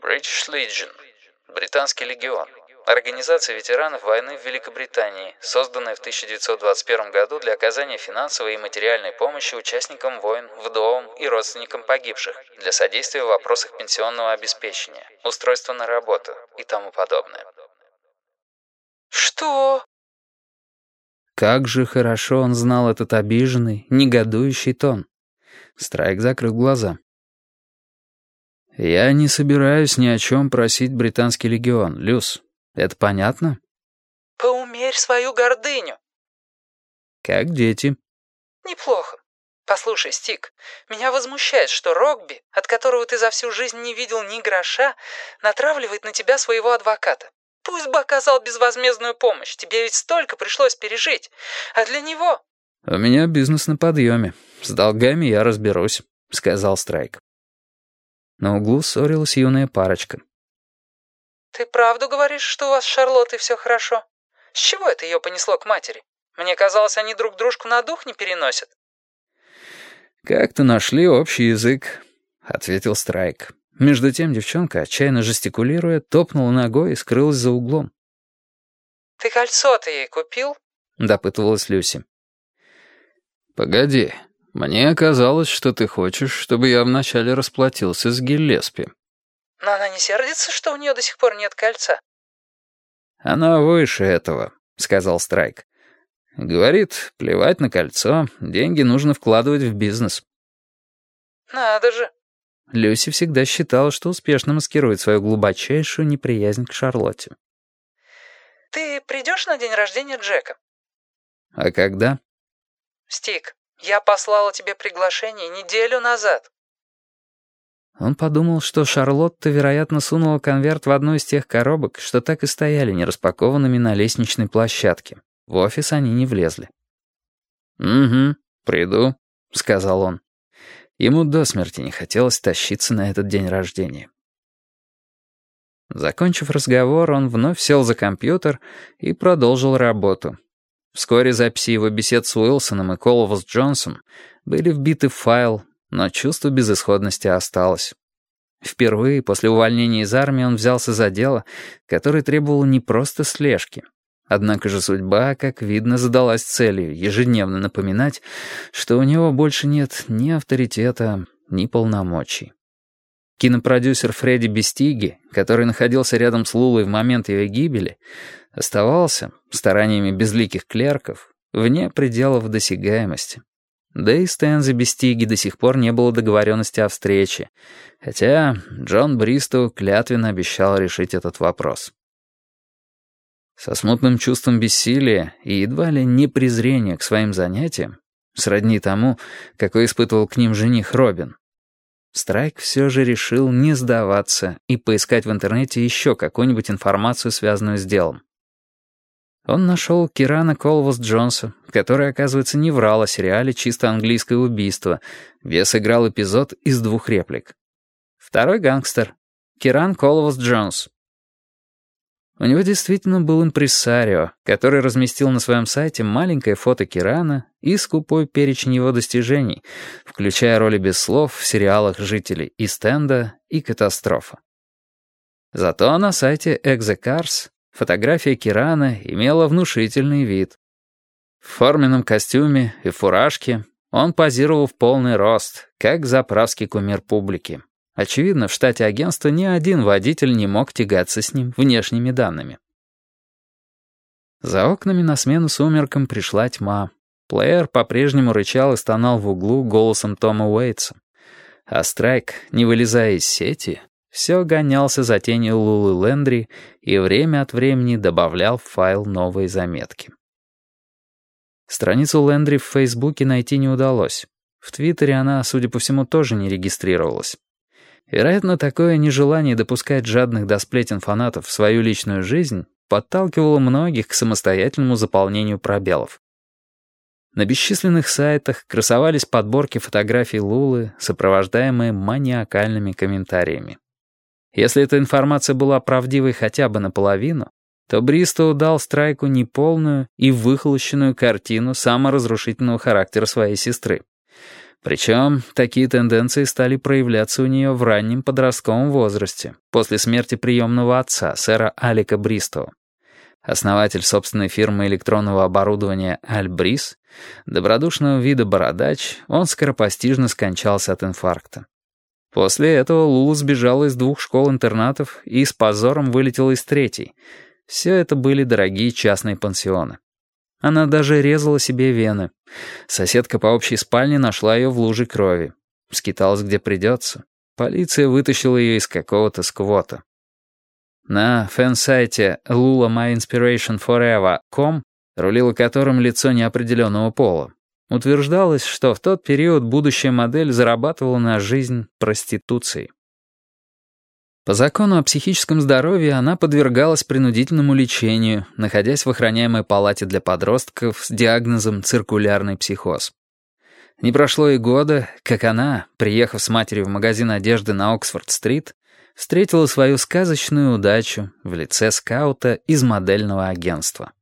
British Legion. Британский легион. Организация ветеранов войны в Великобритании, созданная в 1921 году для оказания финансовой и материальной помощи участникам войн, вдовам и родственникам погибших, для содействия в вопросах пенсионного обеспечения, устройства на работу и тому подобное. «Что?» Как же хорошо он знал этот обиженный, негодующий тон. Страйк закрыл глаза. «Я не собираюсь ни о чем просить британский легион, Люс. Это понятно?» «Поумерь свою гордыню». «Как дети». «Неплохо. Послушай, Стик, меня возмущает, что Рогби, от которого ты за всю жизнь не видел ни гроша, натравливает на тебя своего адвоката. Пусть бы оказал безвозмездную помощь, тебе ведь столько пришлось пережить. А для него...» «У меня бизнес на подъеме. С долгами я разберусь», — сказал Страйк. На углу ссорилась юная парочка. «Ты правду говоришь, что у вас с Шарлоттой все хорошо? С чего это ее понесло к матери? Мне казалось, они друг дружку на дух не переносят». «Как-то нашли общий язык», — ответил Страйк. Между тем девчонка, отчаянно жестикулируя, топнула ногой и скрылась за углом. «Ты кольцо-то ей купил?» — допытывалась Люси. «Погоди, «Мне казалось, что ты хочешь, чтобы я вначале расплатился с Гиллеспи». «Но она не сердится, что у нее до сих пор нет кольца?» «Она выше этого», — сказал Страйк. «Говорит, плевать на кольцо, деньги нужно вкладывать в бизнес». «Надо же». Люси всегда считала, что успешно маскирует свою глубочайшую неприязнь к Шарлотте. «Ты придешь на день рождения Джека?» «А когда?» «Стик, я послала тебе приглашение неделю назад». Он подумал, что Шарлотта, вероятно, сунула конверт в одну из тех коробок, что так и стояли нераспакованными на лестничной площадке. В офис они не влезли. «Угу, приду», — сказал он. Ему до смерти не хотелось тащиться на этот день рождения. Закончив разговор, он вновь сел за компьютер и продолжил работу. Вскоре записи его бесед с Уилсоном и Коловас Джонсом были вбиты в файл, но чувство безысходности осталось. Впервые после увольнения из армии он взялся за дело, которое требовало не просто слежки. Однако же судьба, как видно, задалась целью ежедневно напоминать, что у него больше нет ни авторитета, ни полномочий. Кинопродюсер Фредди Бестиги, который находился рядом с Лулой в момент ее гибели, оставался, стараниями безликих клерков, вне пределов досягаемости. Да и с Тензи Бестиги до сих пор не было договоренности о встрече, хотя Джон Бристоу клятвенно обещал решить этот вопрос. Со смутным чувством бессилия и едва ли не презрения к своим занятиям, сродни тому, какой испытывал к ним жених Робин, Страйк все же решил не сдаваться и поискать в интернете еще какую-нибудь информацию, связанную с делом. Он нашел Кирана Колвус Джонса, который, оказывается, не врал о сериале «Чисто английское убийство», где сыграл эпизод из двух реплик. Второй гангстер — Киран Колвус Джонс. У него действительно был импрессарио, который разместил на своем сайте маленькое фото Кирана и скупой перечень его достижений, включая роли без слов в сериалах «Жители» и «Стенда» и «Катастрофа». Зато на сайте «Экзекарс» фотография Кирана имела внушительный вид. В форменном костюме и фуражке он позировал в полный рост, как заправский кумир публики. Очевидно, в штате агентства ни один водитель не мог тягаться с ним внешними данными. За окнами на смену сумеркам пришла тьма. Плеер по-прежнему рычал и стонал в углу голосом Тома Уэйтса. А Страйк, не вылезая из сети, все гонялся за тенью Лулы Лендри и время от времени добавлял в файл новые заметки. Страницу Лендри в Фейсбуке найти не удалось. В Твиттере она, судя по всему, тоже не регистрировалась. Вероятно, такое нежелание допускать жадных до сплетен фанатов в свою личную жизнь подталкивало многих к самостоятельному заполнению пробелов. На бесчисленных сайтах красовались подборки фотографий Лулы, сопровождаемые маниакальными комментариями. Если эта информация была правдивой хотя бы наполовину, то Бристоу дал Страйку неполную и выхолощенную картину саморазрушительного характера своей сестры. Причем такие тенденции стали проявляться у нее в раннем подростковом возрасте, после смерти приемного отца, сэра Алика Бристоу. Основатель собственной фирмы электронного оборудования «Альбрис», добродушного вида бородач, он скоропостижно скончался от инфаркта. После этого Лула сбежала из двух школ-интернатов и с позором вылетела из третьей. Все это были дорогие частные пансионы. Она даже резала себе вены. Соседка по общей спальне нашла ее в луже крови. Скиталась где придется. Полиция вытащила ее из какого-то сквота. На фэн-сайте lulamyinspirationforever.com, рулило которым лицо неопределенного пола, утверждалось, что в тот период будущая модель зарабатывала на жизнь проституцией. По закону о психическом здоровье она подвергалась принудительному лечению, находясь в охраняемой палате для подростков с диагнозом циркулярный психоз. Не прошло и года, как она, приехав с матерью в магазин одежды на Оксфорд-стрит, встретила свою сказочную удачу в лице скаута из модельного агентства.